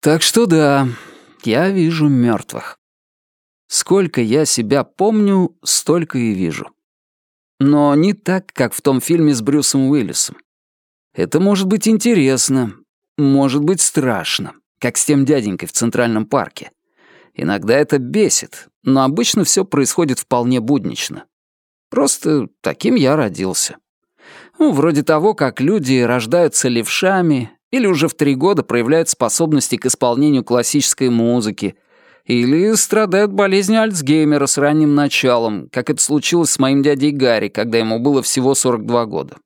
Так что да, я вижу мертвых. Сколько я себя помню, столько и вижу. Но не так, как в том фильме с Брюсом Уиллисом. Это может быть интересно, может быть страшно, как с тем дяденькой в Центральном парке. Иногда это бесит, но обычно все происходит вполне буднично. Просто таким я родился. Ну, вроде того, как люди рождаются левшами или уже в три года проявляют способности к исполнению классической музыки, или страдают болезнью Альцгеймера с ранним началом, как это случилось с моим дядей Гарри, когда ему было всего 42 года.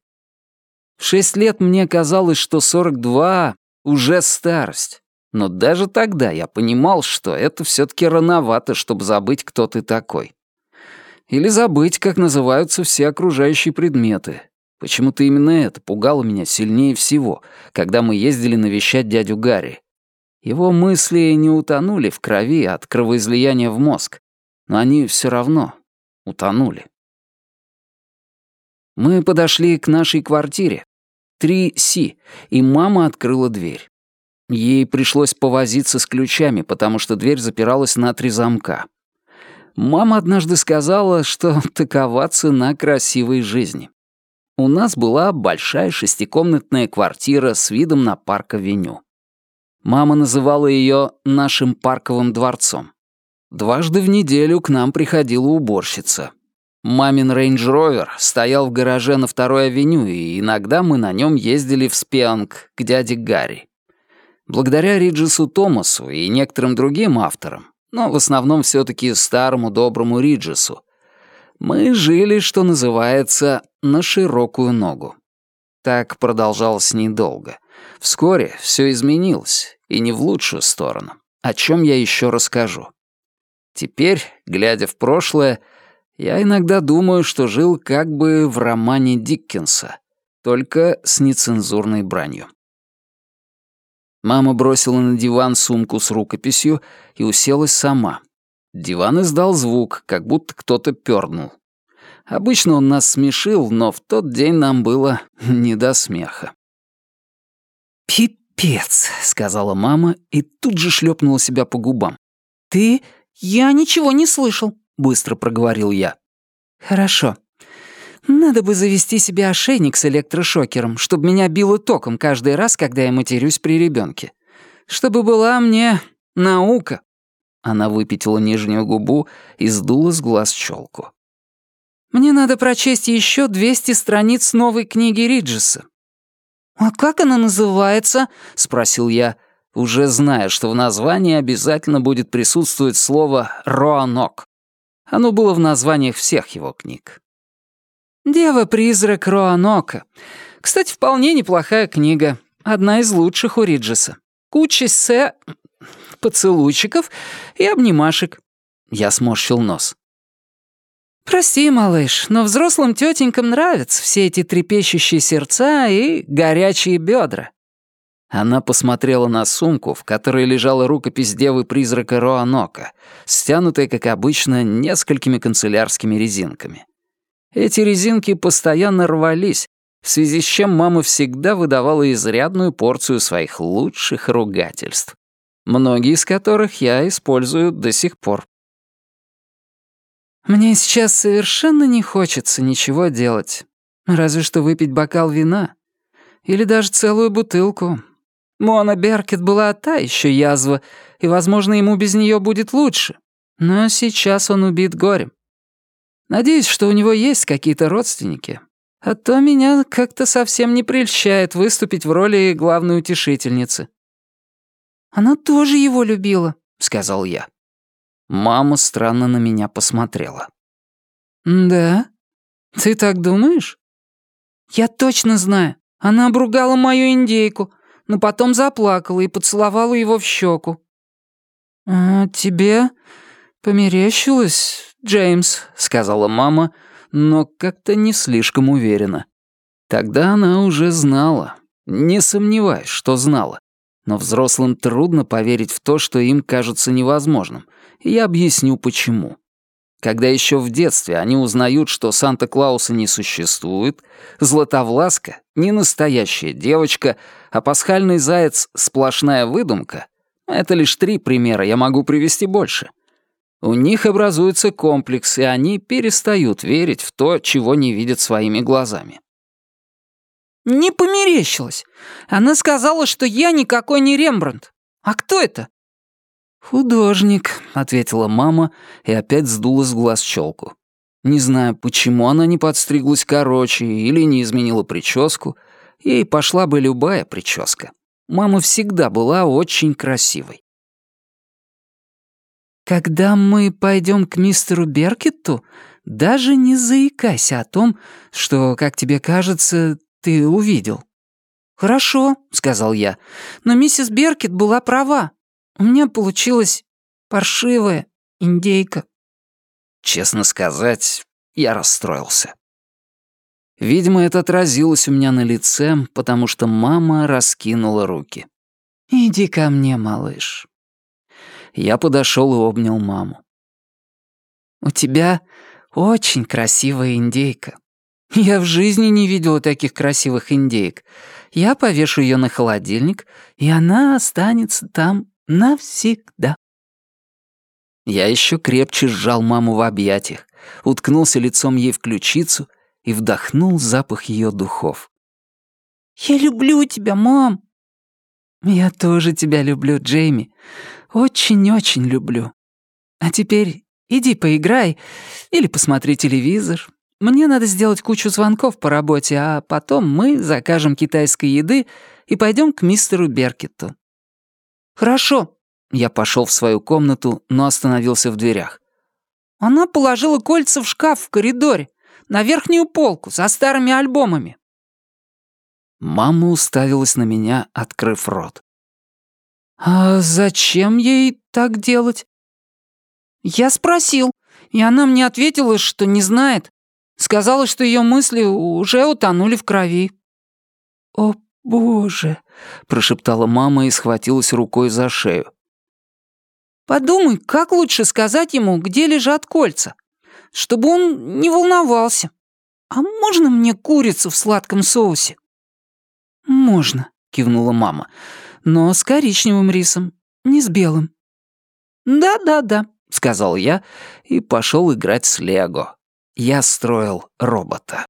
В шесть лет мне казалось, что 42 — уже старость. Но даже тогда я понимал, что это все-таки рановато, чтобы забыть, кто ты такой. Или забыть, как называются все окружающие предметы. Почему-то именно это пугало меня сильнее всего, когда мы ездили навещать дядю Гарри. Его мысли не утонули в крови от кровоизлияния в мозг, но они все равно утонули. Мы подошли к нашей квартире, 3С, и мама открыла дверь. Ей пришлось повозиться с ключами, потому что дверь запиралась на три замка. Мама однажды сказала, что такова цена красивой жизни. У нас была большая шестикомнатная квартира с видом на парк-авеню. Мама называла ее нашим парковым дворцом. Дважды в неделю к нам приходила уборщица. Мамин рейндж-ровер стоял в гараже на второй авеню, и иногда мы на нем ездили в Спианг к дяде Гарри. Благодаря Риджесу Томасу и некоторым другим авторам, но в основном все таки старому доброму Риджесу, мы жили, что называется, на широкую ногу. Так продолжалось недолго. Вскоре все изменилось, и не в лучшую сторону, о чем я еще расскажу. Теперь, глядя в прошлое, я иногда думаю, что жил как бы в романе Диккенса, только с нецензурной бранью. Мама бросила на диван сумку с рукописью и уселась сама. Диван издал звук, как будто кто-то пернул. Обычно он нас смешил, но в тот день нам было не до смеха. «Пипец», — сказала мама и тут же шлепнула себя по губам. «Ты? Я ничего не слышал», — быстро проговорил я. «Хорошо. Надо бы завести себе ошейник с электрошокером, чтобы меня било током каждый раз, когда я матерюсь при ребенке. Чтобы была мне наука». Она выпятила нижнюю губу и сдула с глаз челку. «Мне надо прочесть еще 200 страниц новой книги Риджеса. «А как она называется?» — спросил я, уже зная, что в названии обязательно будет присутствовать слово «Роанок». Оно было в названиях всех его книг. «Дева-призрак Роанока». Кстати, вполне неплохая книга. Одна из лучших у Риджеса. Куча се... поцелуйчиков и обнимашек. Я сморщил нос. «Прости, малыш, но взрослым тетенькам нравятся все эти трепещущие сердца и горячие бедра». Она посмотрела на сумку, в которой лежала рукопись девы-призрака Роанока, стянутая, как обычно, несколькими канцелярскими резинками. Эти резинки постоянно рвались, в связи с чем мама всегда выдавала изрядную порцию своих лучших ругательств, многие из которых я использую до сих пор. Мне сейчас совершенно не хочется ничего делать. Разве что выпить бокал вина. Или даже целую бутылку. Мона Беркет была та еще язва, и, возможно, ему без нее будет лучше. Но сейчас он убит горем. Надеюсь, что у него есть какие-то родственники. А то меня как-то совсем не прельщает выступить в роли главной утешительницы. «Она тоже его любила», — сказал я. Мама странно на меня посмотрела. «Да? Ты так думаешь?» «Я точно знаю. Она обругала мою индейку, но потом заплакала и поцеловала его в щеку. «А тебе померещилось, Джеймс?» — сказала мама, но как-то не слишком уверенно. Тогда она уже знала. Не сомневаюсь, что знала. Но взрослым трудно поверить в то, что им кажется невозможным, и я объясню почему. Когда еще в детстве они узнают, что Санта-Клауса не существует, Златовласка — не настоящая девочка, а пасхальный заяц — сплошная выдумка, Это лишь три примера, я могу привести больше. У них образуется комплекс, и они перестают верить в то, чего не видят своими глазами. «Не померещилась. Она сказала, что я никакой не Рембрандт. А кто это?» «Художник», — ответила мама и опять сдула с глаз челку. Не знаю, почему она не подстриглась короче или не изменила прическу. Ей пошла бы любая прическа. Мама всегда была очень красивой. «Когда мы пойдем к мистеру Беркетту, даже не заикайся о том, что, как тебе кажется, ты увидел». «Хорошо», — сказал я, — «но миссис Беркет была права. У меня получилась паршивая индейка». Честно сказать, я расстроился. Видимо, это отразилось у меня на лице, потому что мама раскинула руки. «Иди ко мне, малыш». Я подошел и обнял маму. «У тебя очень красивая индейка. Я в жизни не видела таких красивых индейок. Я повешу ее на холодильник, и она останется там навсегда». Я еще крепче сжал маму в объятиях, уткнулся лицом ей в ключицу и вдохнул запах ее духов. «Я люблю тебя, мам!» «Я тоже тебя люблю, Джейми. Очень-очень люблю. А теперь иди поиграй или посмотри телевизор. Мне надо сделать кучу звонков по работе, а потом мы закажем китайской еды и пойдем к мистеру Беркетту». «Хорошо». Я пошел в свою комнату, но остановился в дверях. «Она положила кольца в шкаф в коридоре на верхнюю полку со старыми альбомами». Мама уставилась на меня, открыв рот. «А зачем ей так делать?» «Я спросил, и она мне ответила, что не знает. Сказала, что ее мысли уже утонули в крови». «О, боже!» — прошептала мама и схватилась рукой за шею. «Подумай, как лучше сказать ему, где лежат кольца?» чтобы он не волновался. А можно мне курицу в сладком соусе?» «Можно», — кивнула мама, — «но с коричневым рисом, не с белым». «Да-да-да», — сказал я и пошел играть с Лего. Я строил робота.